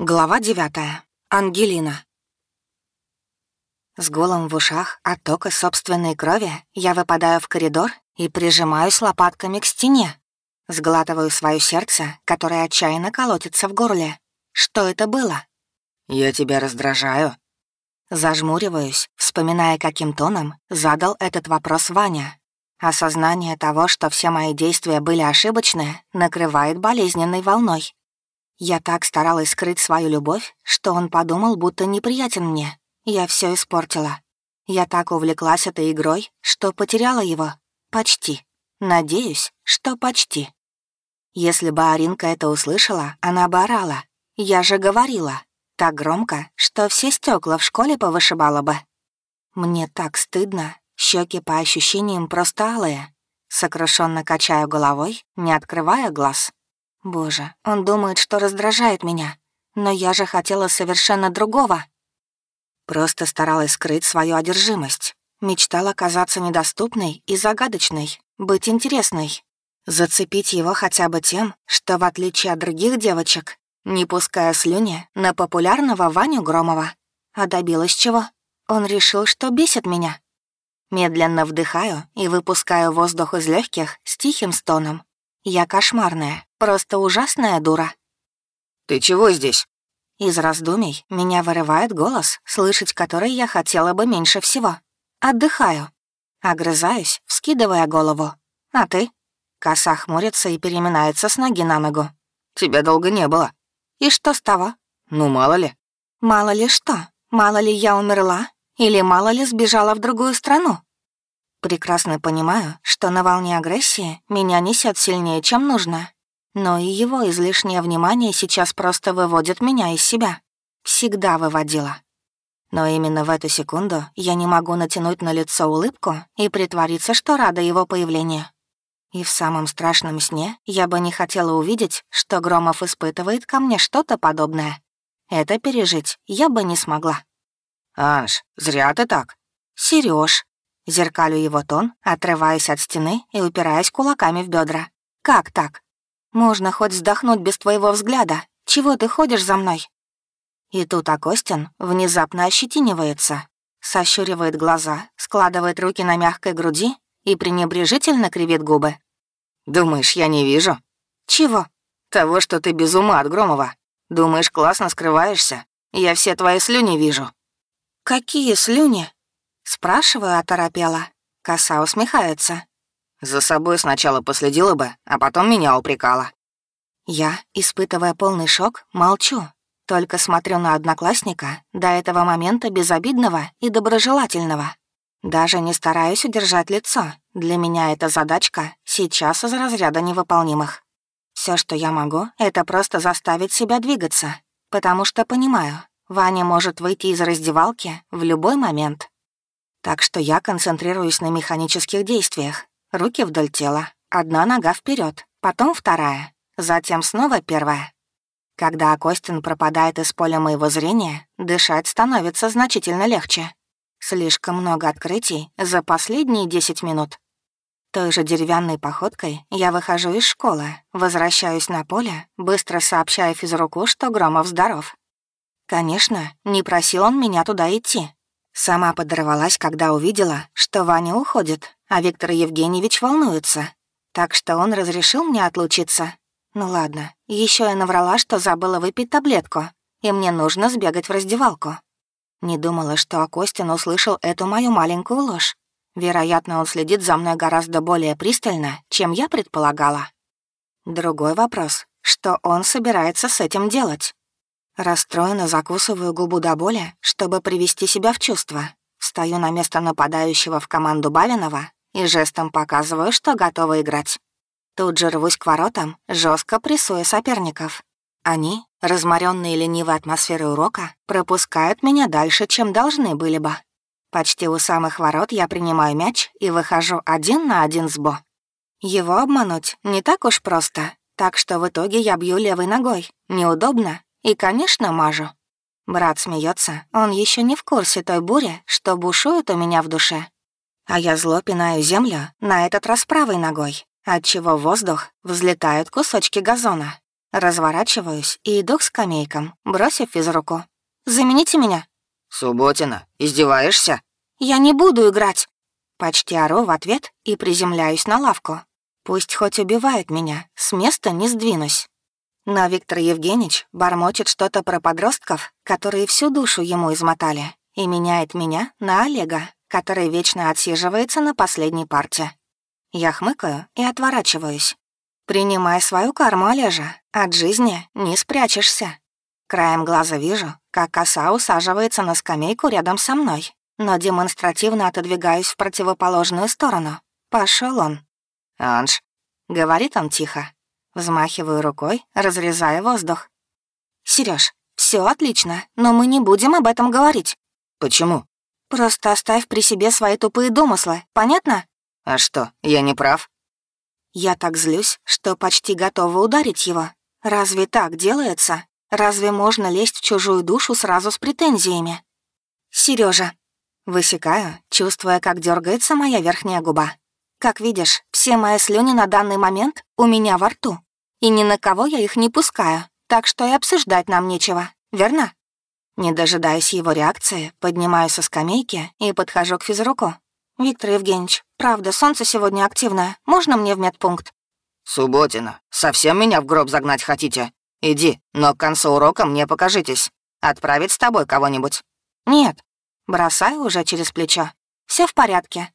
Глава девятая. Ангелина. С голым в ушах от тока собственной крови я выпадаю в коридор и прижимаюсь лопатками к стене. Сглатываю свое сердце, которое отчаянно колотится в горле. Что это было? «Я тебя раздражаю». Зажмуриваюсь, вспоминая, каким тоном задал этот вопрос Ваня. Осознание того, что все мои действия были ошибочны, накрывает болезненной волной. Я так старалась скрыть свою любовь, что он подумал, будто неприятен мне. Я все испортила. Я так увлеклась этой игрой, что потеряла его. Почти. Надеюсь, что почти. Если бы Аринка это услышала, она бы орала. Я же говорила. Так громко, что все стекла в школе повышибала бы. Мне так стыдно, щеки по ощущениям просто алые. Сокрушенно качаю головой, не открывая глаз. Боже, он думает, что раздражает меня. Но я же хотела совершенно другого. Просто старалась скрыть свою одержимость. Мечтала казаться недоступной и загадочной, быть интересной. Зацепить его хотя бы тем, что, в отличие от других девочек, не пуская слюни на популярного Ваню Громова. А добилась чего? Он решил, что бесит меня. Медленно вдыхаю и выпускаю воздух из легких с тихим стоном. Я кошмарная, просто ужасная дура. «Ты чего здесь?» Из раздумий меня вырывает голос, слышать который я хотела бы меньше всего. Отдыхаю. Огрызаюсь, вскидывая голову. «А ты?» Коса хмурится и переминается с ноги на ногу. «Тебя долго не было». «И что с того?» «Ну, мало ли». «Мало ли что? Мало ли я умерла? Или мало ли сбежала в другую страну?» Прекрасно понимаю, что на волне агрессии меня несет сильнее, чем нужно. Но и его излишнее внимание сейчас просто выводит меня из себя. Всегда выводила. Но именно в эту секунду я не могу натянуть на лицо улыбку и притвориться, что рада его появлению. И в самом страшном сне я бы не хотела увидеть, что Громов испытывает ко мне что-то подобное. Это пережить я бы не смогла. «Анж, зря ты так». «Серёж, Зеркалю его тон, отрываясь от стены и упираясь кулаками в бедра. «Как так? Можно хоть вздохнуть без твоего взгляда. Чего ты ходишь за мной?» И тут Акостин внезапно ощетинивается, сощуривает глаза, складывает руки на мягкой груди и пренебрежительно кривит губы. «Думаешь, я не вижу?» «Чего?» «Того, что ты без ума от Громова. Думаешь, классно скрываешься? Я все твои слюни вижу». «Какие слюни?» Спрашиваю, оторопела. Коса усмехается. «За собой сначала последила бы, а потом меня упрекала». Я, испытывая полный шок, молчу. Только смотрю на одноклассника, до этого момента безобидного и доброжелательного. Даже не стараюсь удержать лицо. Для меня эта задачка сейчас из разряда невыполнимых. Все, что я могу, это просто заставить себя двигаться, потому что понимаю, Ваня может выйти из раздевалки в любой момент. Так что я концентрируюсь на механических действиях. Руки вдоль тела, одна нога вперед, потом вторая, затем снова первая. Когда Акостин пропадает из поля моего зрения, дышать становится значительно легче. Слишком много открытий за последние 10 минут. Той же деревянной походкой я выхожу из школы, возвращаюсь на поле, быстро сообщая физруку, что Громов здоров. Конечно, не просил он меня туда идти, Сама подорвалась, когда увидела, что Ваня уходит, а Виктор Евгеньевич волнуется. Так что он разрешил мне отлучиться. Ну ладно, еще я наврала, что забыла выпить таблетку, и мне нужно сбегать в раздевалку. Не думала, что Акостин услышал эту мою маленькую ложь. Вероятно, он следит за мной гораздо более пристально, чем я предполагала. Другой вопрос, что он собирается с этим делать? Расстроенно закусываю губу до боли, чтобы привести себя в чувство. Встаю на место нападающего в команду Балинова и жестом показываю, что готова играть. Тут же рвусь к воротам, жестко прессуя соперников. Они, разморенные ленивой атмосферой урока, пропускают меня дальше, чем должны были бы. Почти у самых ворот я принимаю мяч и выхожу один на один с Бо. Его обмануть не так уж просто, так что в итоге я бью левой ногой. Неудобно, и, конечно, мажу. Брат смеется, он еще не в курсе той бури, что бушует у меня в душе. А я зло пинаю землю, на этот раз правой ногой, отчего в воздух взлетают кусочки газона. Разворачиваюсь и иду к скамейкам, бросив физруку. «Замените меня». «Субботина, издеваешься?» «Я не буду играть». Почти ору в ответ и приземляюсь на лавку. Пусть хоть убивает меня, с места не сдвинусь. Но Виктор Евгеньевич бормочет что-то про подростков, которые всю душу ему измотали, и меняет меня на Олега, который вечно отсиживается на последней парте. Я хмыкаю и отворачиваюсь. Принимай свою карму, Олежа, от жизни не спрячешься. Краем глаза вижу, как коса усаживается на скамейку рядом со мной, но демонстративно отодвигаюсь в противоположную сторону. Пошел он. «Анж», — говорит он тихо. Взмахиваю рукой, разрезая воздух. Сереж, все отлично, но мы не будем об этом говорить». «Почему?» «Просто оставь при себе свои тупые домыслы, понятно?» «А что, я не прав?» Я так злюсь, что почти готова ударить его. Разве так делается? Разве можно лезть в чужую душу сразу с претензиями? Сережа, Высекаю, чувствуя, как дергается моя верхняя губа. Как видишь, все мои слюни на данный момент у меня во рту. И ни на кого я их не пускаю, так что и обсуждать нам нечего, верно? Не дожидаясь его реакции, поднимаюсь со скамейки и подхожу к физруку. «Виктор Евгеньевич, правда, солнце сегодня активное. Можно мне в медпункт?» «Субботина, совсем меня в гроб загнать хотите? Иди, но к концу урока мне покажитесь. Отправить с тобой кого-нибудь?» «Нет». Бросаю уже через плечо. Все в порядке».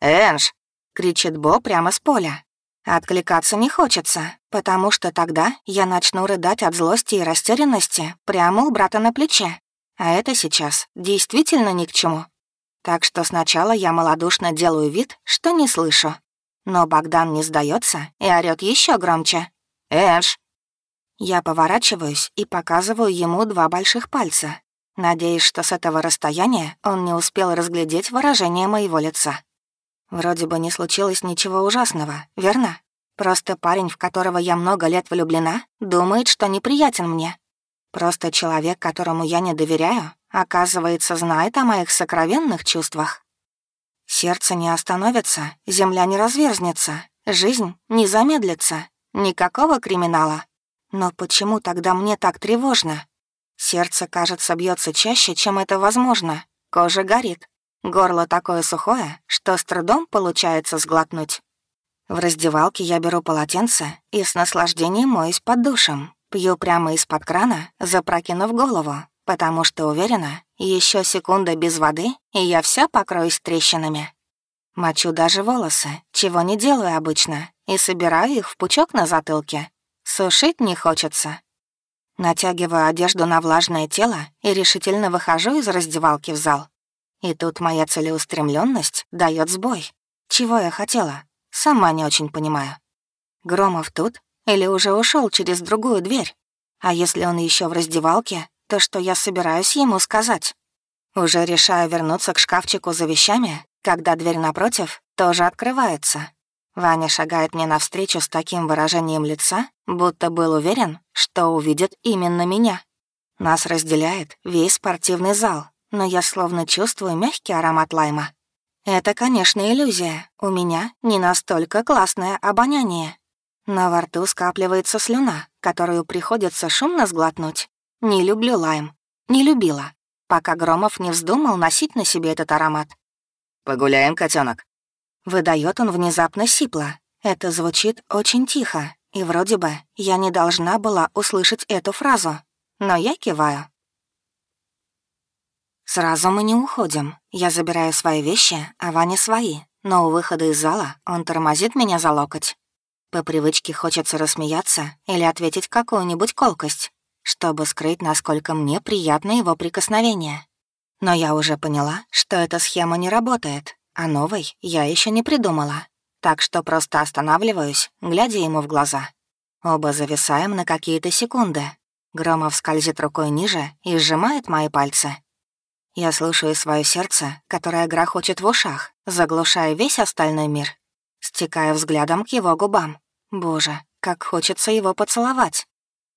«Энж, — кричит Бо прямо с поля. Откликаться не хочется, потому что тогда я начну рыдать от злости и растерянности прямо у брата на плече. А это сейчас действительно ни к чему. Так что сначала я малодушно делаю вид, что не слышу. Но Богдан не сдается и орёт еще громче. «Эш!» Я поворачиваюсь и показываю ему два больших пальца, надеясь, что с этого расстояния он не успел разглядеть выражение моего лица. Вроде бы не случилось ничего ужасного, верно? Просто парень, в которого я много лет влюблена, думает, что неприятен мне. Просто человек, которому я не доверяю, оказывается, знает о моих сокровенных чувствах. Сердце не остановится, земля не разверзнется, жизнь не замедлится, никакого криминала. Но почему тогда мне так тревожно? Сердце, кажется, бьется чаще, чем это возможно. Кожа горит. Горло такое сухое, что с трудом получается сглотнуть. В раздевалке я беру полотенце и с наслаждением моюсь под душем. Пью прямо из-под крана, запрокинув голову, потому что уверена, еще секунда без воды, и я вся покроюсь трещинами. Мочу даже волосы, чего не делаю обычно, и собираю их в пучок на затылке. Сушить не хочется. Натягиваю одежду на влажное тело и решительно выхожу из раздевалки в зал. И тут моя целеустремленность дает сбой. Чего я хотела? Сама не очень понимаю. Громов тут или уже ушел через другую дверь? А если он еще в раздевалке, то что я собираюсь ему сказать? Уже решаю вернуться к шкафчику за вещами, когда дверь напротив тоже открывается. Ваня шагает мне навстречу с таким выражением лица, будто был уверен, что увидит именно меня. Нас разделяет весь спортивный зал, но я словно чувствую мягкий аромат лайма. Это, конечно, иллюзия. У меня не настолько классное обоняние. Но во рту скапливается слюна, которую приходится шумно сглотнуть. Не люблю лайм. Не любила, пока Громов не вздумал носить на себе этот аромат. «Погуляем, котенок. Выдает он внезапно сипло. Это звучит очень тихо, и вроде бы я не должна была услышать эту фразу. Но я киваю. Сразу мы не уходим. Я забираю свои вещи, а Ваня свои. Но у выхода из зала он тормозит меня за локоть. По привычке хочется рассмеяться или ответить какую-нибудь колкость, чтобы скрыть, насколько мне приятно его прикосновение. Но я уже поняла, что эта схема не работает, а новой я еще не придумала. Так что просто останавливаюсь, глядя ему в глаза. Оба зависаем на какие-то секунды. Громов скользит рукой ниже и сжимает мои пальцы. Я слушаю свое сердце, которое грохочет в ушах, заглушая весь остальной мир. Стекаю взглядом к его губам. Боже, как хочется его поцеловать.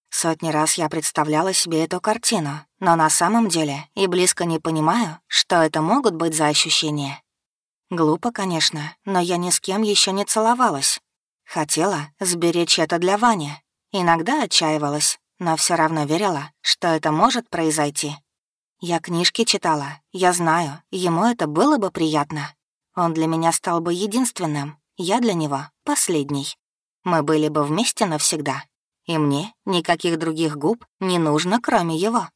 Сотни раз я представляла себе эту картину, но на самом деле и близко не понимаю, что это могут быть за ощущения. Глупо, конечно, но я ни с кем еще не целовалась. Хотела сберечь это для Вани. Иногда отчаивалась, но все равно верила, что это может произойти. Я книжки читала, я знаю, ему это было бы приятно. Он для меня стал бы единственным, я для него — последний. Мы были бы вместе навсегда, и мне никаких других губ не нужно, кроме его.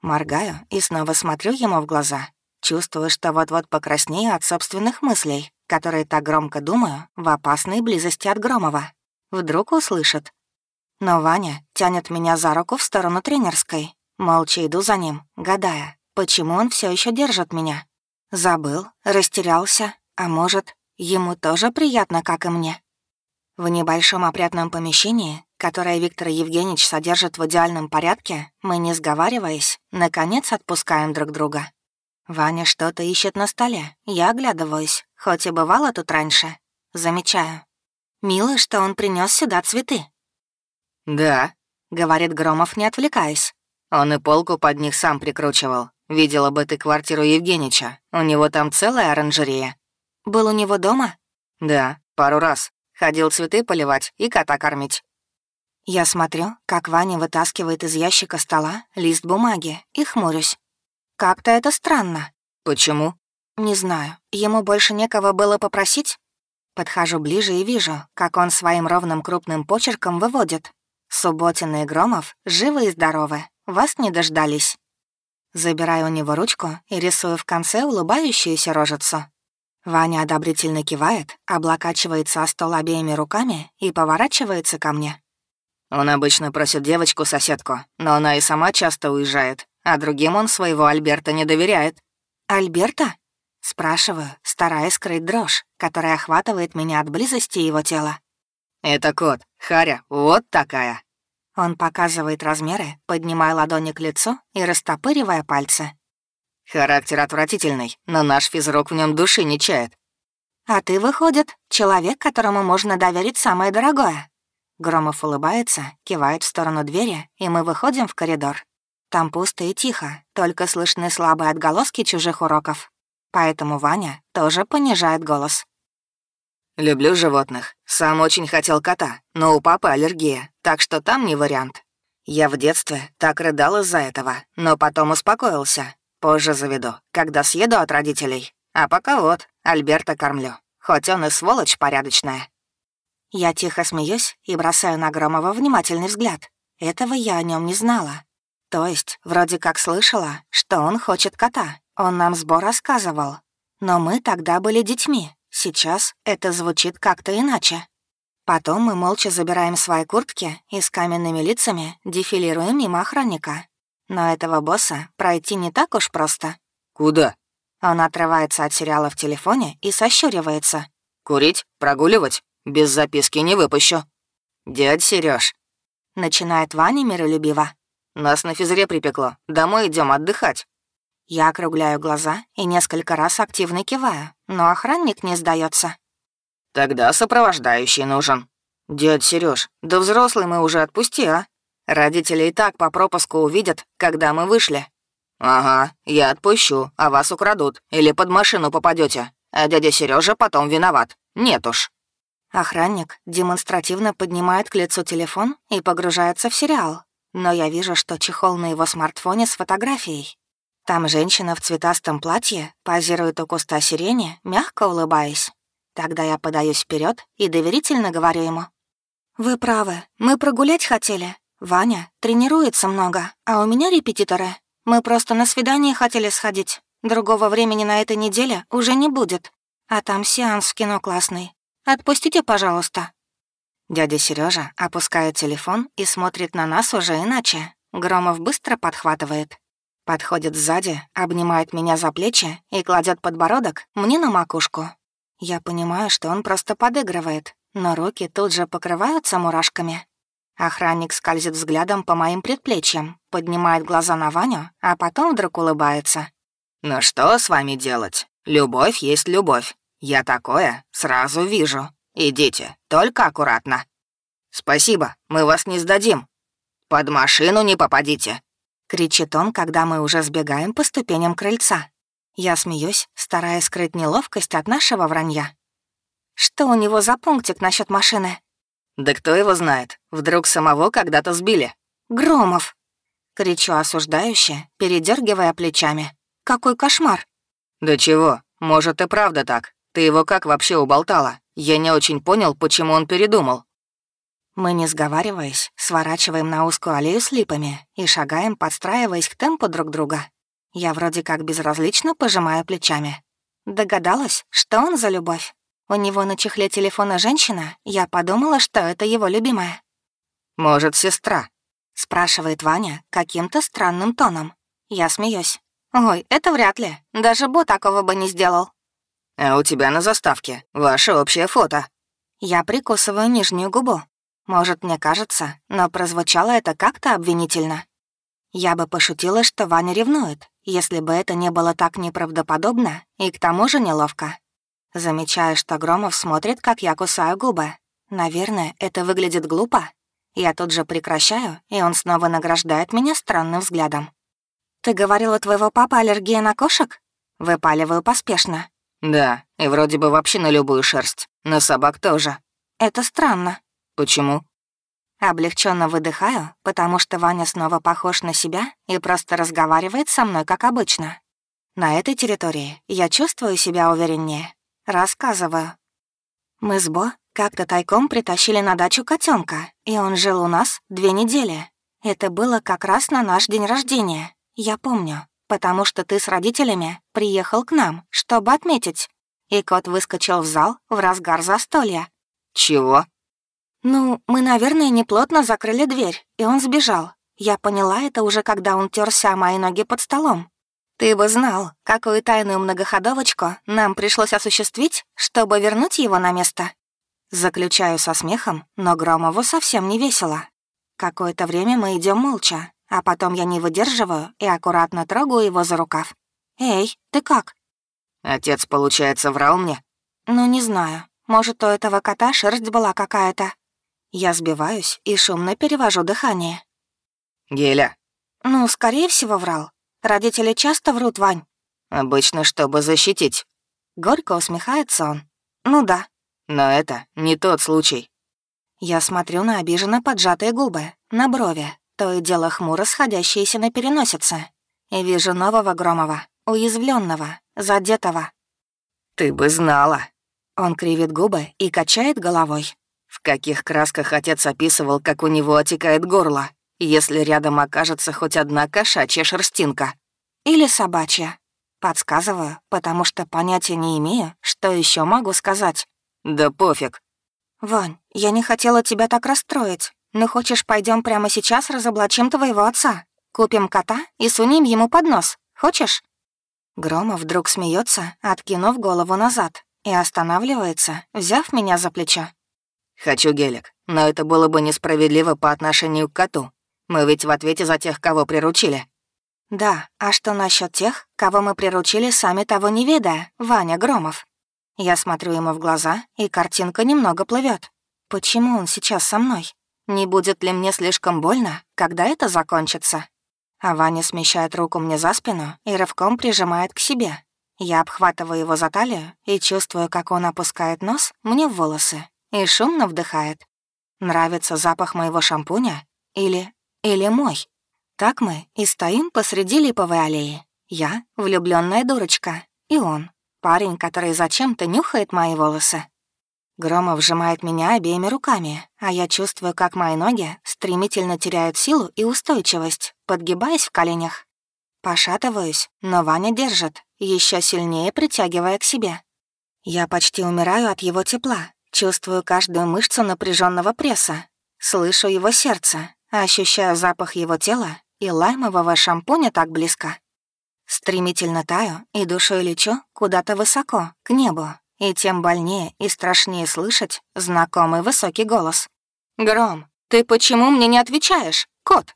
Моргаю и снова смотрю ему в глаза, чувствую, что вот-вот покраснею от собственных мыслей, которые так громко думаю в опасной близости от Громова. Вдруг услышит. Но Ваня тянет меня за руку в сторону тренерской. Молча иду за ним, гадая, почему он все еще держит меня. Забыл, растерялся, а может, ему тоже приятно, как и мне. В небольшом опрятном помещении, которое Виктор Евгеньевич содержит в идеальном порядке, мы, не сговариваясь, наконец отпускаем друг друга. Ваня что-то ищет на столе, я оглядываюсь, хоть и бывало тут раньше. Замечаю. Мило, что он принес сюда цветы. «Да», — говорит Громов, не отвлекаясь. «Он и полку под них сам прикручивал. Видела бы ты квартиру Евгенича. У него там целая оранжерея». «Был у него дома?» «Да, пару раз. Ходил цветы поливать и кота кормить». Я смотрю, как Ваня вытаскивает из ящика стола лист бумаги и хмурюсь. Как-то это странно. «Почему?» «Не знаю. Ему больше некого было попросить?» Подхожу ближе и вижу, как он своим ровным крупным почерком выводит. Субботин и Громов живы и здоровы, вас не дождались. Забираю у него ручку и рисую в конце улыбающуюся рожицу. Ваня одобрительно кивает, облокачивается о стол обеими руками и поворачивается ко мне. Он обычно просит девочку-соседку, но она и сама часто уезжает, а другим он своего Альберта не доверяет. «Альберта?» Спрашиваю, стараясь скрыть дрожь, которая охватывает меня от близости его тела. «Это кот. Харя, вот такая». Он показывает размеры, поднимая ладони к лицу и растопыривая пальцы. «Характер отвратительный, но наш физрук в нем души не чает». «А ты, выходит, человек, которому можно доверить самое дорогое». Громов улыбается, кивает в сторону двери, и мы выходим в коридор. Там пусто и тихо, только слышны слабые отголоски чужих уроков. Поэтому Ваня тоже понижает голос. «Люблю животных. Сам очень хотел кота, но у папы аллергия, так что там не вариант. Я в детстве так рыдал из-за этого, но потом успокоился. Позже заведу, когда съеду от родителей. А пока вот, Альберта кормлю. Хоть он и сволочь порядочная». Я тихо смеюсь и бросаю на Громова внимательный взгляд. Этого я о нем не знала. То есть, вроде как слышала, что он хочет кота. Он нам сбор рассказывал. Но мы тогда были детьми, Сейчас это звучит как-то иначе. Потом мы молча забираем свои куртки и с каменными лицами дефилируем мимо охранника. Но этого босса пройти не так уж просто. «Куда?» Он отрывается от сериала в телефоне и сощуривается. «Курить? Прогуливать? Без записки не выпущу». «Дядь Серёж», — начинает Ваня миролюбиво. «Нас на физре припекло. Домой идем отдыхать». Я округляю глаза и несколько раз активно киваю, но охранник не сдается. «Тогда сопровождающий нужен». «Дядь Сереж, да взрослый мы уже отпусти, а? Родители и так по пропуску увидят, когда мы вышли». «Ага, я отпущу, а вас украдут или под машину попадете, а дядя Сережа потом виноват. Нет уж». Охранник демонстративно поднимает к лицу телефон и погружается в сериал, но я вижу, что чехол на его смартфоне с фотографией. Там женщина в цветастом платье позирует у куста сирени, мягко улыбаясь. Тогда я подаюсь вперед и доверительно говорю ему. «Вы правы, мы прогулять хотели. Ваня тренируется много, а у меня репетиторы. Мы просто на свидание хотели сходить. Другого времени на этой неделе уже не будет. А там сеанс в кино классный. Отпустите, пожалуйста». Дядя Сережа опускает телефон и смотрит на нас уже иначе. Громов быстро подхватывает. Подходит сзади, обнимает меня за плечи и кладет подбородок мне на макушку. Я понимаю, что он просто подыгрывает, но руки тут же покрываются мурашками. Охранник скользит взглядом по моим предплечьям, поднимает глаза на Ваню, а потом вдруг улыбается. «Ну что с вами делать? Любовь есть любовь. Я такое сразу вижу. Идите, только аккуратно». «Спасибо, мы вас не сдадим. Под машину не попадите, — кричит он, когда мы уже сбегаем по ступеням крыльца. Я смеюсь, стараясь скрыть неловкость от нашего вранья. Что у него за пунктик насчет машины? Да кто его знает? Вдруг самого когда-то сбили? «Громов!» — кричу осуждающе, передергивая плечами. «Какой кошмар!» «Да чего? Может, и правда так. Ты его как вообще уболтала? Я не очень понял, почему он передумал». Мы, не сговариваясь, сворачиваем на узкую аллею с липами и шагаем, подстраиваясь к темпу друг друга. Я вроде как безразлично пожимаю плечами. Догадалась, что он за любовь. У него на чехле телефона женщина, я подумала, что это его любимая. «Может, сестра?» — спрашивает Ваня каким-то странным тоном. Я смеюсь. «Ой, это вряд ли. Даже Бо такого бы не сделал». «А у тебя на заставке ваше общее фото». Я прикусываю нижнюю губу. Может, мне кажется, но прозвучало это как-то обвинительно. Я бы пошутила, что Ваня ревнует, если бы это не было так неправдоподобно и к тому же неловко. Замечаю, что Громов смотрит, как я кусаю губы. Наверное, это выглядит глупо, я тут же прекращаю, и он снова награждает меня странным взглядом. «Ты говорила, твоего папы аллергия на кошек?» Выпаливаю поспешно. «Да, и вроде бы вообще на любую шерсть. На собак тоже». «Это странно». «Почему?» Облегченно выдыхаю, потому что Ваня снова похож на себя и просто разговаривает со мной, как обычно. На этой территории я чувствую себя увереннее. Рассказываю. Мы с Бо как-то тайком притащили на дачу котенка, и он жил у нас две недели. Это было как раз на наш день рождения, я помню, потому что ты с родителями приехал к нам, чтобы отметить. И кот выскочил в зал в разгар застолья. «Чего?» «Ну, мы, наверное, неплотно закрыли дверь, и он сбежал. Я поняла это уже, когда он терся мои ноги под столом. Ты бы знал, какую тайную многоходовочку нам пришлось осуществить, чтобы вернуть его на место. Заключаю со смехом, но Громову совсем не весело. Какое-то время мы идем молча, а потом я не выдерживаю и аккуратно трогаю его за рукав. «Эй, ты как?» Отец, получается, врал мне? Ну, не знаю. Может, у этого кота шерсть была какая-то. Я сбиваюсь и шумно перевожу дыхание. Геля. Ну, скорее всего, врал. Родители часто врут, Вань. Обычно, чтобы защитить. Горько усмехается он. Ну да. Но это не тот случай. Я смотрю на обиженно поджатые губы, на брови, то и дело хмуро сходящиеся на переносице. И вижу нового Громова, уязвленного, задетого. «Ты бы знала!» Он кривит губы и качает головой. В каких красках отец описывал, как у него отекает горло, если рядом окажется хоть одна кошачья шерстинка. Или собачья. Подсказываю, потому что понятия не имею, что еще могу сказать. «Да пофиг». «Вань, я не хотела тебя так расстроить. Но хочешь, пойдем прямо сейчас разоблачим твоего отца? Купим кота и сунем ему под нос. Хочешь?» Громов вдруг смеется, откинув голову назад, и останавливается, взяв меня за плечо. «Хочу гелик, но это было бы несправедливо по отношению к коту. Мы ведь в ответе за тех, кого приручили». «Да, а что насчет тех, кого мы приручили, сами того не ведая, Ваня Громов?» Я смотрю ему в глаза, и картинка немного плывет. Почему он сейчас со мной? Не будет ли мне слишком больно, когда это закончится? А Ваня смещает руку мне за спину и рывком прижимает к себе. Я обхватываю его за талию и чувствую, как он опускает нос мне в волосы и шумно вдыхает. Нравится запах моего шампуня? Или... или мой? Так мы и стоим посреди липовой аллеи. Я — влюбленная дурочка, и он Парень, который зачем-то нюхает мои волосы. Громов сжимает меня обеими руками, а я чувствую, как мои ноги стремительно теряют силу и устойчивость, подгибаясь в коленях. Пошатываюсь, но Ваня держит, еще сильнее притягивая к себе. Я почти умираю от его тепла, чувствую каждую мышцу напряженного пресса, слышу его сердце, ощущаю запах его тела и лаймового шампуня так близко. Стремительно таю и душой лечу куда-то высоко, к небу, и тем больнее и страшнее слышать знакомый высокий голос. «Гром, ты почему мне не отвечаешь, кот?»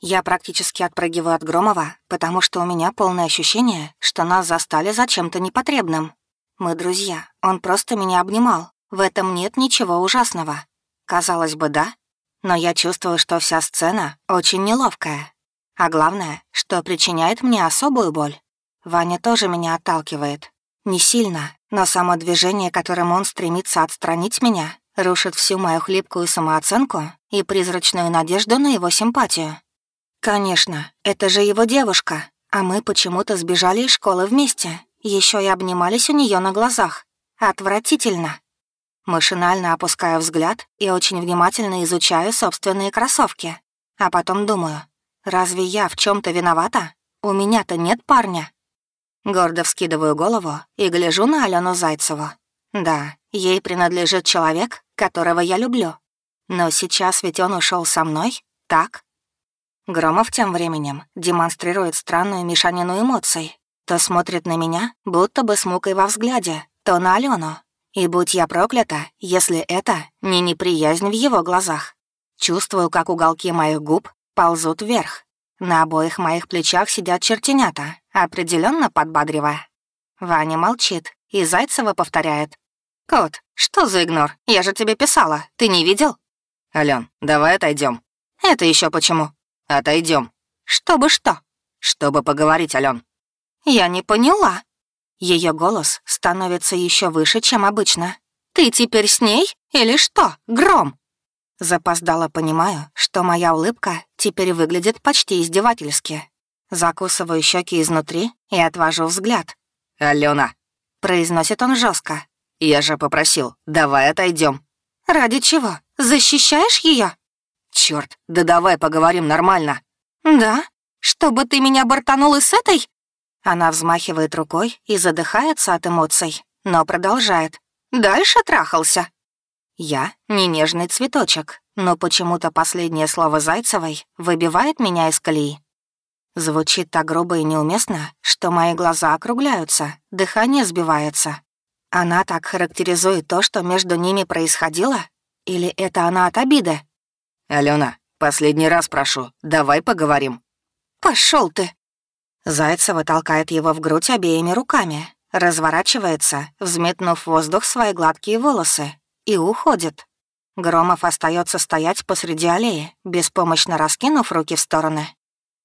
Я практически отпрыгиваю от Громова, потому что у меня полное ощущение, что нас застали за чем-то непотребным. Мы друзья, он просто меня обнимал. В этом нет ничего ужасного. Казалось бы, да, но я чувствую, что вся сцена очень неловкая, а главное, что причиняет мне особую боль. Ваня тоже меня отталкивает. Не сильно, но само движение, которым он стремится отстранить меня, рушит всю мою хлипкую самооценку и призрачную надежду на его симпатию. Конечно, это же его девушка, а мы почему-то сбежали из школы вместе, еще и обнимались у нее на глазах. Отвратительно. Машинально опускаю взгляд и очень внимательно изучаю собственные кроссовки. А потом думаю, разве я в чем то виновата? У меня-то нет парня. Гордо вскидываю голову и гляжу на Алену Зайцеву. Да, ей принадлежит человек, которого я люблю. Но сейчас ведь он ушел со мной, так? Громов тем временем демонстрирует странную мешанину эмоций. То смотрит на меня, будто бы с мукой во взгляде, то на Алену, и будь я проклята, если это не неприязнь в его глазах. Чувствую, как уголки моих губ ползут вверх. На обоих моих плечах сидят чертенята, определенно подбадривая. Ваня молчит, и Зайцева повторяет. «Кот, что за игнор? Я же тебе писала, ты не видел?» «Ален, давай отойдем. «Это еще почему?» Отойдем. «Чтобы что?» «Чтобы поговорить, Ален. «Я не поняла», ее голос становится еще выше, чем обычно. «Ты теперь с ней? Или что, Гром?» Запоздало понимаю, что моя улыбка теперь выглядит почти издевательски. Закусываю щеки изнутри и отвожу взгляд. «Алена!» — произносит он жестко. «Я же попросил, давай отойдем. «Ради чего? Защищаешь ее? Черт, да давай поговорим нормально». «Да? Чтобы ты меня бортанул и с этой?» Она взмахивает рукой и задыхается от эмоций, но продолжает. «Дальше трахался». Я не нежный цветочек, но почему-то последнее слово Зайцевой выбивает меня из колеи. Звучит так грубо и неуместно, что мои глаза округляются, дыхание сбивается. Она так характеризует то, что между ними происходило? Или это она от обиды? «Алена, последний раз прошу, давай поговорим». Пошел ты!» Зайцева толкает его в грудь обеими руками, разворачивается, взметнув в воздух свои гладкие волосы, и уходит. Громов остается стоять посреди аллеи, беспомощно раскинув руки в стороны.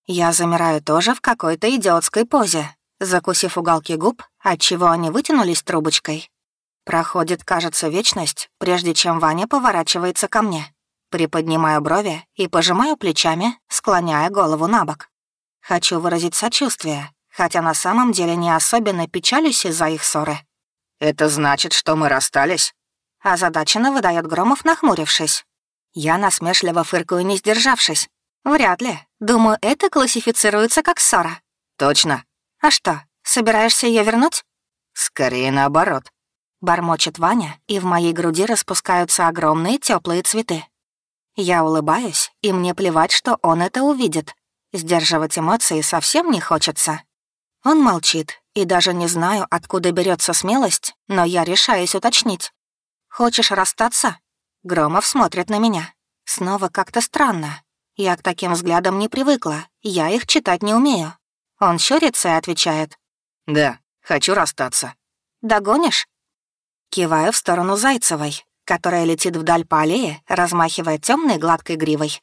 Я замираю тоже в какой-то идиотской позе, закусив уголки губ, отчего они вытянулись трубочкой. Проходит, кажется, вечность, прежде чем Ваня поворачивается ко мне. Приподнимаю брови и пожимаю плечами, склоняя голову на бок. Хочу выразить сочувствие, хотя на самом деле не особенно печалюсь из-за их ссоры. «Это значит, что мы расстались?» Озадаченно выдает Громов, нахмурившись. Я насмешливо фыркаю, не сдержавшись. «Вряд ли. Думаю, это классифицируется как ссора». «Точно». «А что, собираешься ее вернуть?» «Скорее наоборот». Бормочет Ваня, и в моей груди распускаются огромные теплые цветы. Я улыбаюсь, и мне плевать, что он это увидит. Сдерживать эмоции совсем не хочется. Он молчит, и даже не знаю, откуда берется смелость, но я решаюсь уточнить. «Хочешь расстаться?» Громов смотрит на меня. Снова как-то странно. Я к таким взглядам не привыкла, я их читать не умею. Он щурится и отвечает. «Да, хочу расстаться». «Догонишь?» Киваю в сторону Зайцевой, которая летит вдаль по аллее, размахивая темной гладкой гривой.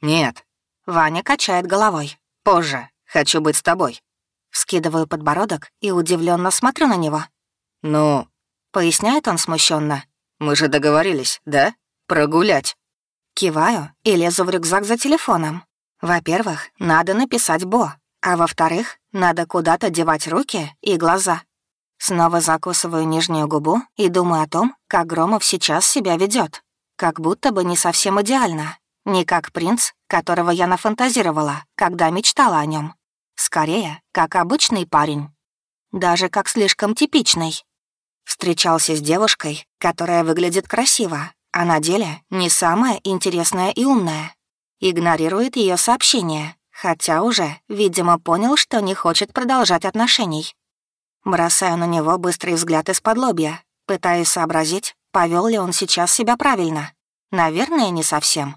«Нет, Ваня качает головой. «Позже. Хочу быть с тобой». Вскидываю подбородок и удивленно смотрю на него. «Ну...» — поясняет он смущенно. «Мы же договорились, да? Прогулять». Киваю и лезу в рюкзак за телефоном. Во-первых, надо написать Бо, а во-вторых, надо куда-то девать руки и глаза. Снова закусываю нижнюю губу и думаю о том, как Громов сейчас себя ведет, Как будто бы не совсем идеально, не как принц, которого я нафантазировала, когда мечтала о нем. Скорее, как обычный парень. Даже как слишком типичный. Встречался с девушкой, которая выглядит красиво, а на деле не самая интересная и умная. Игнорирует ее сообщение, хотя уже, видимо, понял, что не хочет продолжать отношений. Бросаю на него быстрый взгляд из-под лобья, пытаясь сообразить, повел ли он сейчас себя правильно. Наверное, не совсем.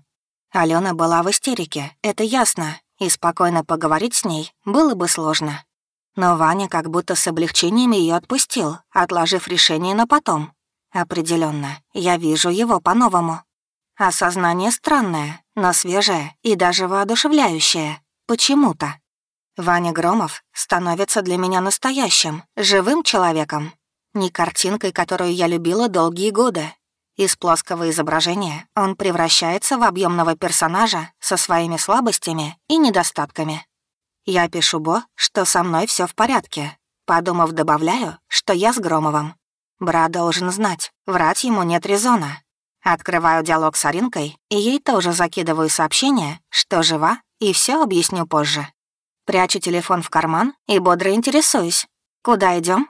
Алена была в истерике, это ясно, и спокойно поговорить с ней было бы сложно. Но Ваня как будто с облегчением ее отпустил, отложив решение на потом. Определенно, я вижу его по-новому. Осознание странное, но свежее и даже воодушевляющее. Почему-то. Ваня Громов становится для меня настоящим, живым человеком. не картинкой, которую я любила долгие годы. Из плоского изображения он превращается в объемного персонажа со своими слабостями и недостатками. Я пишу Бо, что со мной все в порядке. Подумав, добавляю, что я с Громовым. Брат должен знать, врать ему нет резона. Открываю диалог с Аринкой, и ей тоже закидываю сообщение, что жива, и все объясню позже. Прячу телефон в карман и бодро интересуюсь. Куда идем?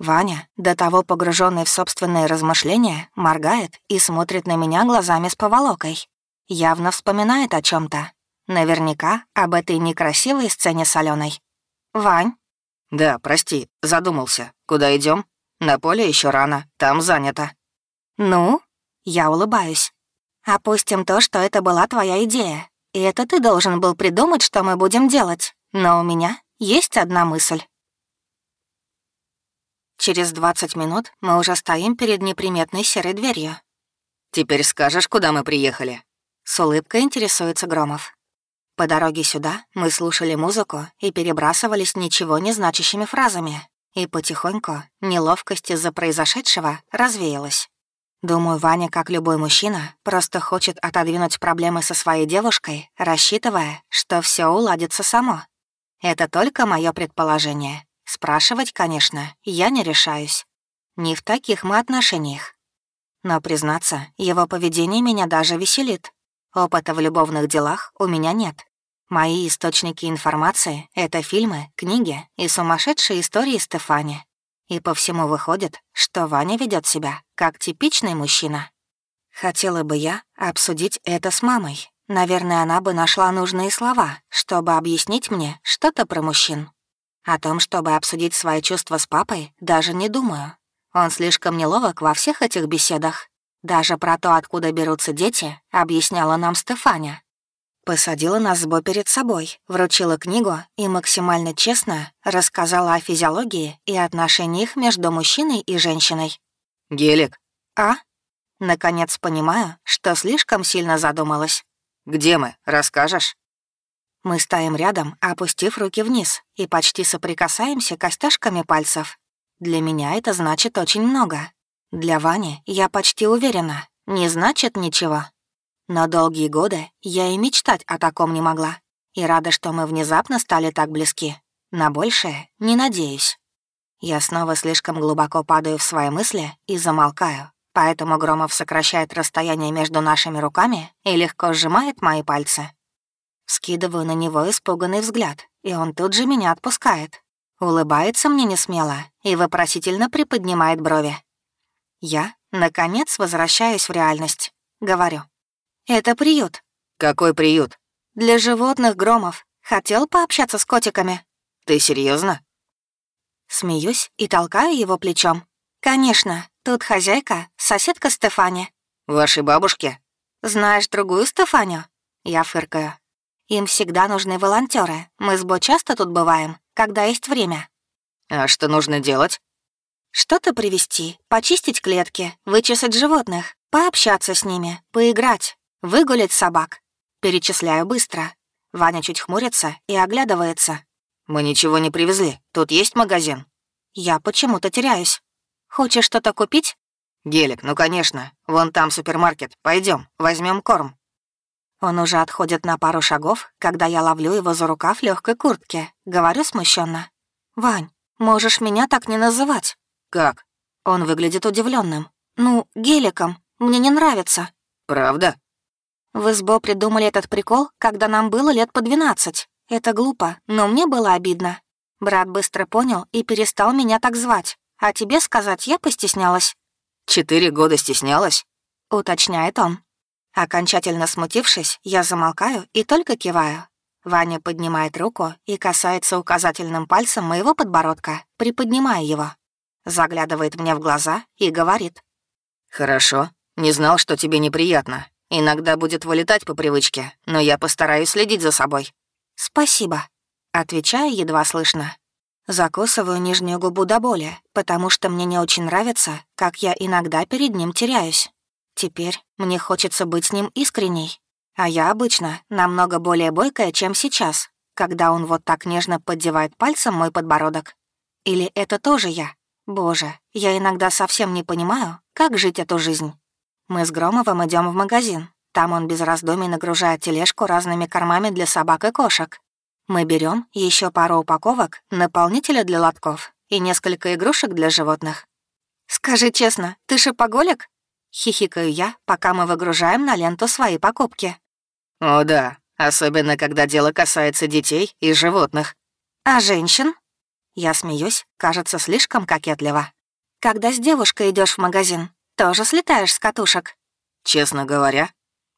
Ваня, до того погруженный в собственные размышления, моргает и смотрит на меня глазами с поволокой. Явно вспоминает о чем то Наверняка об этой некрасивой сцене с Аленой. «Вань?» «Да, прости, задумался. Куда идем? На поле еще рано, там занято». «Ну?» Я улыбаюсь. «Опустим то, что это была твоя идея. И это ты должен был придумать, что мы будем делать. Но у меня есть одна мысль». Через 20 минут мы уже стоим перед неприметной серой дверью. «Теперь скажешь, куда мы приехали?» С улыбкой интересуется Громов. По дороге сюда мы слушали музыку и перебрасывались ничего не значащими фразами. И потихоньку неловкость из-за произошедшего развеялась. Думаю, Ваня, как любой мужчина, просто хочет отодвинуть проблемы со своей девушкой, рассчитывая, что все уладится само. Это только мое предположение. Спрашивать, конечно, я не решаюсь. Не в таких мы отношениях. Но, признаться, его поведение меня даже веселит. Опыта в любовных делах у меня нет. Мои источники информации — это фильмы, книги и сумасшедшие истории Стефани. И по всему выходит, что Ваня ведет себя как типичный мужчина. Хотела бы я обсудить это с мамой. Наверное, она бы нашла нужные слова, чтобы объяснить мне что-то про мужчин. О том, чтобы обсудить свои чувства с папой, даже не думаю. Он слишком неловок во всех этих беседах. Даже про то, откуда берутся дети, объясняла нам Стефаня. Посадила нас с Бо перед собой, вручила книгу и максимально честно рассказала о физиологии и отношениях между мужчиной и женщиной. «Гелик». «А?» Наконец понимаю, что слишком сильно задумалась. «Где мы? Расскажешь?» Мы стоим рядом, опустив руки вниз, и почти соприкасаемся костяшками пальцев. Для меня это значит очень много. Для Вани, я почти уверена, не значит ничего. Но долгие годы я и мечтать о таком не могла. И рада, что мы внезапно стали так близки. На большее не надеюсь. Я снова слишком глубоко падаю в свои мысли и замолкаю. Поэтому Громов сокращает расстояние между нашими руками и легко сжимает мои пальцы. Скидываю на него испуганный взгляд, и он тут же меня отпускает. Улыбается мне несмело и вопросительно приподнимает брови. Я, наконец, возвращаюсь в реальность. Говорю. «Это приют». «Какой приют?» «Для животных, Громов. Хотел пообщаться с котиками». «Ты серьезно? Смеюсь и толкаю его плечом. «Конечно, тут хозяйка, соседка Стефани». «Вашей бабушке?» «Знаешь другую Стефанию?» Я фыркаю. Им всегда нужны волонтеры. Мы с Бо часто тут бываем, когда есть время. А что нужно делать? Что-то привезти, почистить клетки, вычесать животных, пообщаться с ними, поиграть, выгулять собак. Перечисляю быстро. Ваня чуть хмурится и оглядывается. Мы ничего не привезли. Тут есть магазин. Я почему-то теряюсь. Хочешь что-то купить? Гелик, ну конечно. Вон там супермаркет. Пойдем, возьмем корм. Он уже отходит на пару шагов, когда я ловлю его за рукав легкой куртки. Говорю смущенно: «Вань, можешь меня так не называть?» «Как?» Он выглядит удивленным. «Ну, геликом. Мне не нравится». «Правда?» «Вы с Бо придумали этот прикол, когда нам было лет по двенадцать. Это глупо, но мне было обидно. Брат быстро понял и перестал меня так звать. А тебе сказать я постеснялась». «Четыре года стеснялась?» — уточняет он. Окончательно смутившись, я замолкаю и только киваю. Ваня поднимает руку и касается указательным пальцем моего подбородка, приподнимая его. Заглядывает мне в глаза и говорит. «Хорошо. Не знал, что тебе неприятно. Иногда будет вылетать по привычке, но я постараюсь следить за собой». «Спасибо», — отвечаю едва слышно. Закусываю нижнюю губу до боли, потому что мне не очень нравится, как я иногда перед ним теряюсь. Теперь мне хочется быть с ним искренней. А я обычно намного более бойкая, чем сейчас, когда он вот так нежно поддевает пальцем мой подбородок. Или это тоже я? Боже, я иногда совсем не понимаю, как жить эту жизнь. Мы с Громовым идем в магазин. Там он без раздумий нагружает тележку разными кормами для собак и кошек. Мы берем еще пару упаковок, наполнителя для лотков и несколько игрушек для животных. «Скажи честно, ты шипоголик?» — хихикаю я, пока мы выгружаем на ленту свои покупки. «О да, особенно когда дело касается детей и животных». «А женщин?» Я смеюсь, кажется, слишком кокетливо. «Когда с девушкой идешь в магазин, тоже слетаешь с катушек?» «Честно говоря...»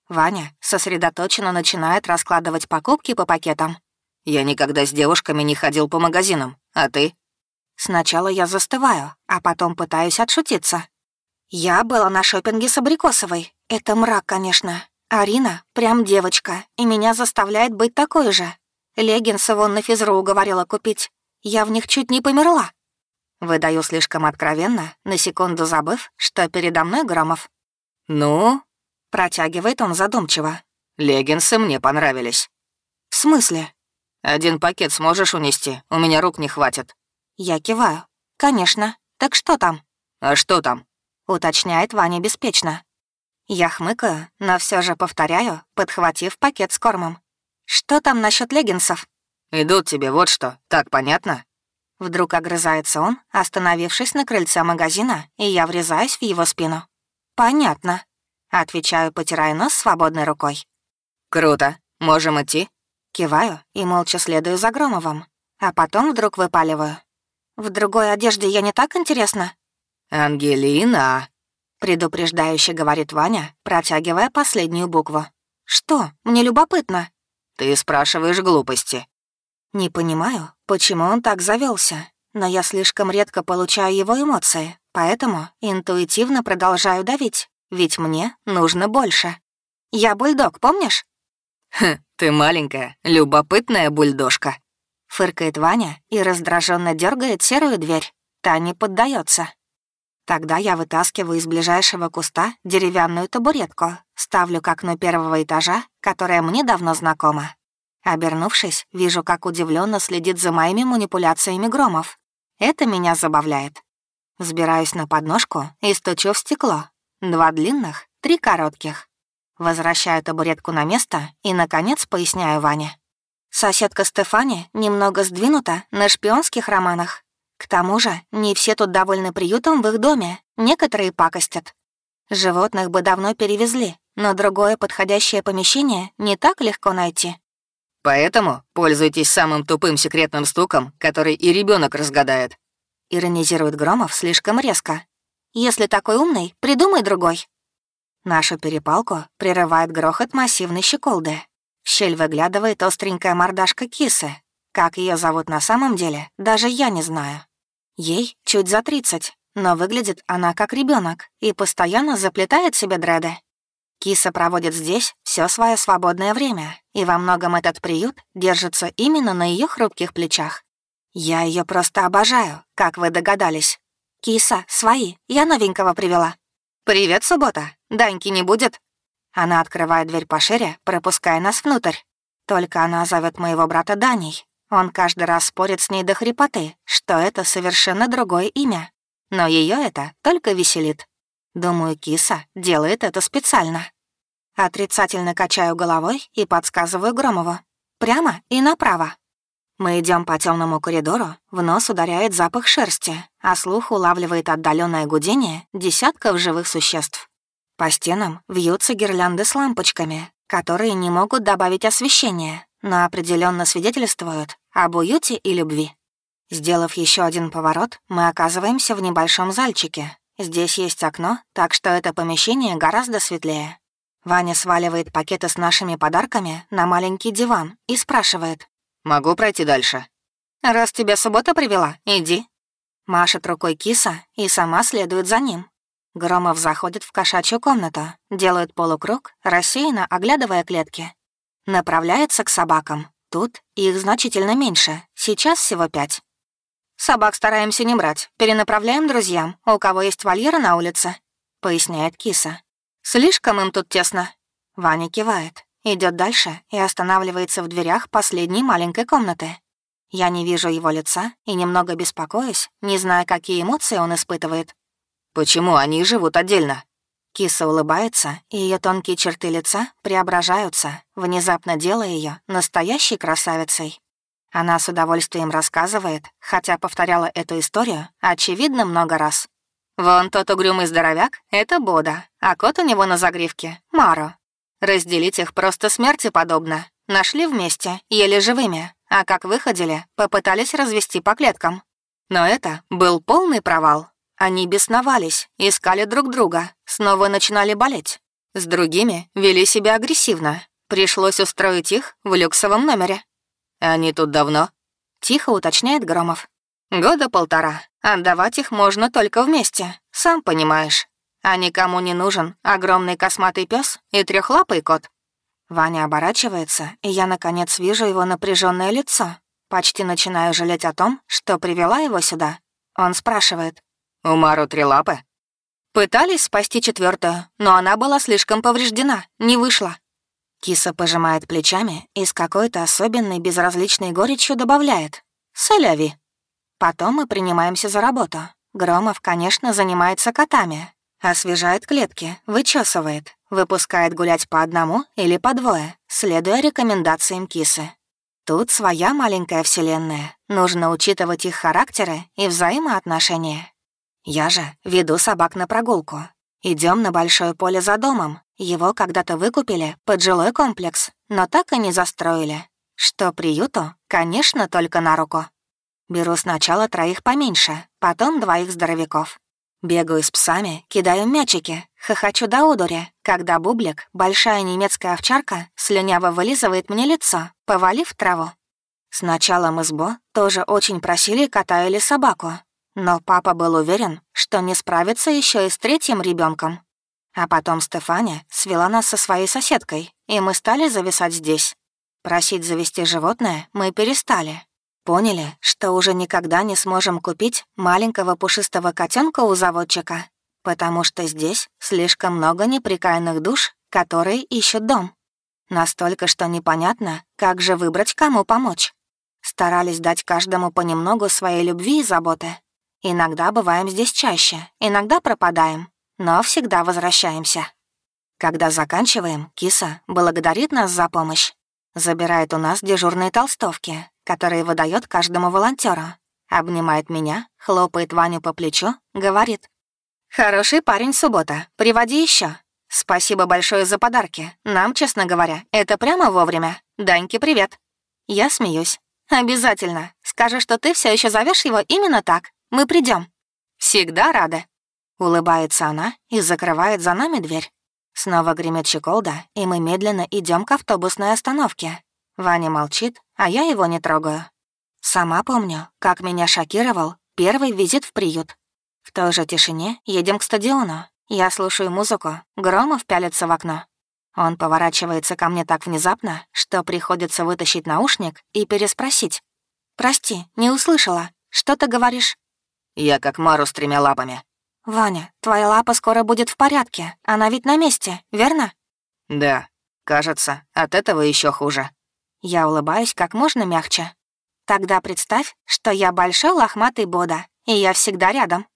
Ваня сосредоточенно начинает раскладывать покупки по пакетам. «Я никогда с девушками не ходил по магазинам, а ты?» Сначала я застываю, а потом пытаюсь отшутиться. Я была на шопинге с Абрикосовой. Это мрак, конечно. Арина прям девочка, и меня заставляет быть такой же. Леггинсы вон на физру уговорила купить. Я в них чуть не померла. Выдаю слишком откровенно, на секунду забыв, что передо мной Громов. «Ну?» — протягивает он задумчиво. «Леггинсы мне понравились». «В смысле?» «Один пакет сможешь унести? У меня рук не хватит». Я киваю. «Конечно. Так что там?» «А что там?» — уточняет Ваня беспечно. Я хмыкаю, но все же повторяю, подхватив пакет с кормом. «Что там насчет леггинсов?» «Идут тебе, вот что. Так понятно?» Вдруг огрызается он, остановившись на крыльце магазина, и я врезаюсь в его спину. «Понятно», — отвечаю, потирая нос свободной рукой. «Круто. Можем идти?» Киваю и молча следую за Громовым, а потом вдруг выпаливаю. В другой одежде я не так интересна?» «Ангелина!» — предупреждающе говорит Ваня, протягивая последнюю букву. «Что? Мне любопытно». «Ты спрашиваешь глупости». Не понимаю, почему он так завелся, но я слишком редко получаю его эмоции, поэтому интуитивно продолжаю давить, ведь мне нужно больше. Я бульдог, помнишь? «Хм, ты маленькая, любопытная бульдожка», Фыркает Ваня и раздраженно дергает серую дверь. Та не поддается. Тогда я вытаскиваю из ближайшего куста деревянную табуретку, ставлю к окну первого этажа, которое мне давно знакомо. Обернувшись, вижу, как удивленно следит за моими манипуляциями Громов. Это меня забавляет. Взбираюсь на подножку и стучу в стекло. Два длинных, три коротких. Возвращаю табуретку на место и, наконец, поясняю Ване. Соседка Стефани немного сдвинута на шпионских романах. К тому же не все тут довольны приютом в их доме, некоторые пакостят. Животных бы давно перевезли, но другое подходящее помещение не так легко найти. «Поэтому пользуйтесь самым тупым секретным стуком, который и ребенок разгадает», — иронизирует Громов слишком резко. «Если такой умный, придумай другой». Нашу перепалку прерывает грохот массивной щеколды. В щель выглядывает остренькая мордашка кисы. Как ее зовут на самом деле, даже я не знаю. Ей чуть за 30, но выглядит она как ребенок и постоянно заплетает себе дреды. Киса проводит здесь все свое свободное время, и во многом этот приют держится именно на ее хрупких плечах. Я ее просто обожаю, как вы догадались. Киса, свои, я новенького привела. «Привет, суббота. Даньки не будет?» Она открывает дверь пошире, пропуская нас внутрь. Только она зовет моего брата Даней. Он каждый раз спорит с ней до хрипоты, что это совершенно другое имя. Но ее это только веселит. Думаю, киса делает это специально. Отрицательно качаю головой и подсказываю Громову. Прямо и направо. Мы идем по темному коридору, в нос ударяет запах шерсти, а слух улавливает отдаленное гудение десятков живых существ. По стенам вьются гирлянды с лампочками, которые не могут добавить освещения, но определенно свидетельствуют об уюте и любви. Сделав еще один поворот, мы оказываемся в небольшом зальчике. Здесь есть окно, так что это помещение гораздо светлее. Ваня сваливает пакеты с нашими подарками на маленький диван и спрашивает. «Могу пройти дальше?» «Раз тебя суббота привела, иди». Машет рукой киса и сама следует за ним. Громов заходит в кошачью комнату, делает полукруг, рассеянно оглядывая клетки. Направляется к собакам. Тут их значительно меньше, сейчас всего пять. «Собак стараемся не брать, перенаправляем друзьям, у кого есть вольеры на улице», — поясняет киса. «Слишком им тут тесно». Ваня кивает, идет дальше и останавливается в дверях последней маленькой комнаты. Я не вижу его лица и немного беспокоюсь, не зная, какие эмоции он испытывает. «Почему они живут отдельно?» Киса улыбается, и ее тонкие черты лица преображаются, внезапно делая ее настоящей красавицей. Она с удовольствием рассказывает, хотя повторяла эту историю, очевидно, много раз. Вон тот угрюмый здоровяк — это Бода, а кот у него на загривке — Маро. Разделить их просто смерти подобно. Нашли вместе, еле живыми, а как выходили, попытались развести по клеткам. Но это был полный провал. Они бесновались, искали друг друга, снова начинали болеть. С другими вели себя агрессивно. Пришлось устроить их в люксовом номере. «Они тут давно?» — тихо уточняет Громов. «Года полтора. Отдавать их можно только вместе, сам понимаешь. А никому не нужен огромный косматый пес и трехлапый кот». Ваня оборачивается, и я, наконец, вижу его напряженное лицо. Почти начинаю жалеть о том, что привела его сюда. Он спрашивает. «У Мару три лапы?» Пытались спасти четвертую, но она была слишком повреждена, не вышла. Киса пожимает плечами и с какой-то особенной безразличной горечью добавляет «Соляви». Потом мы принимаемся за работу. Громов, конечно, занимается котами. Освежает клетки, вычесывает, выпускает гулять по одному или по двое, следуя рекомендациям кисы. Тут своя маленькая вселенная. Нужно учитывать их характеры и взаимоотношения. Я же веду собак на прогулку. Идем на большое поле за домом, его когда-то выкупили под жилой комплекс, но так и не застроили. Что приюту, конечно, только на руку. Беру сначала троих поменьше, потом двоих здоровяков. Бегаю с псами, кидаю мячики, хохочу до удури, когда бублик, большая немецкая овчарка, слюняво вылизывает мне лицо, повалив траву. Сначала мы с Бо тоже очень просили кота или собаку, но папа был уверен, что не справится еще и с третьим ребенком. А потом Стефания свела нас со своей соседкой, и мы стали зависать здесь. Просить завести животное мы перестали. Поняли, что уже никогда не сможем купить маленького пушистого котенка у заводчика, потому что здесь слишком много неприкаянных душ, которые ищут дом. Настолько, что непонятно, как же выбрать, кому помочь. Старались дать каждому понемногу своей любви и заботы. Иногда бываем здесь чаще, иногда пропадаем, но всегда возвращаемся. Когда заканчиваем, киса благодарит нас за помощь. Забирает у нас дежурные толстовки, которые выдает каждому волонтеру. Обнимает меня, хлопает Ваню по плечу, говорит. «Хороший парень, суббота. Приводи еще. Спасибо большое за подарки. Нам, честно говоря, это прямо вовремя. Даньке привет». Я смеюсь. «Обязательно. Скажи, что ты все еще зовешь его именно так. Мы придем. «Всегда рада». Улыбается она и закрывает за нами дверь. Снова гремит щеколда, и мы медленно идем к автобусной остановке. Ваня молчит, а я его не трогаю. Сама помню, как меня шокировал первый визит в приют. В той же тишине едем к стадиону. Я слушаю музыку, Громов пялится в окно. Он поворачивается ко мне так внезапно, что приходится вытащить наушник и переспросить. «Прости, не услышала. Что ты говоришь?» Я как Мару с тремя лапами. «Ваня, твоя лапа скоро будет в порядке. Она ведь на месте, верно?» «Да. Кажется, от этого еще хуже». Я улыбаюсь как можно мягче. «Тогда представь, что я большой лохматый Бода, и я всегда рядом».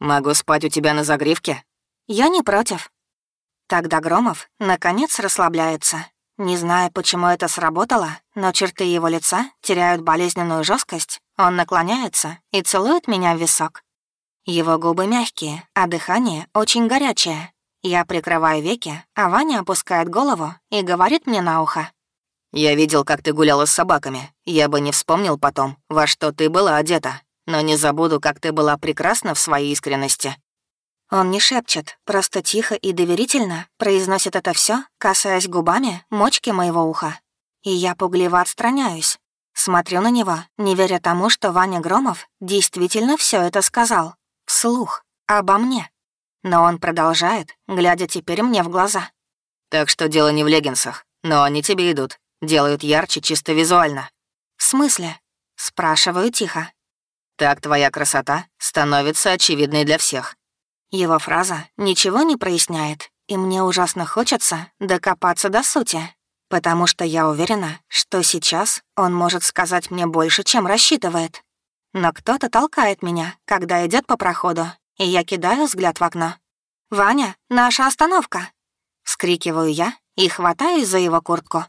«Могу спать у тебя на загривке?» «Я не против». Тогда Громов, наконец, расслабляется. Не знаю, почему это сработало, но черты его лица теряют болезненную жесткость. Он наклоняется и целует меня в висок. Его губы мягкие, а дыхание очень горячее. Я прикрываю веки, а Ваня опускает голову и говорит мне на ухо. «Я видел, как ты гуляла с собаками. Я бы не вспомнил потом, во что ты была одета. Но не забуду, как ты была прекрасна в своей искренности». Он не шепчет, просто тихо и доверительно произносит это все, касаясь губами мочки моего уха. И я пугливо отстраняюсь. Смотрю на него, не веря тому, что Ваня Громов действительно все это сказал вслух, обо мне. Но он продолжает, глядя теперь мне в глаза. «Так что дело не в леггинсах, но они тебе идут. Делают ярче чисто визуально». «В смысле?» — спрашиваю тихо. «Так твоя красота становится очевидной для всех». Его фраза ничего не проясняет, и мне ужасно хочется докопаться до сути. Потому что я уверена, что сейчас он может сказать мне больше, чем рассчитывает. Но кто-то толкает меня, когда идет по проходу, и я кидаю взгляд в окно. «Ваня, наша остановка!» Скрикиваю я и хватаюсь за его куртку.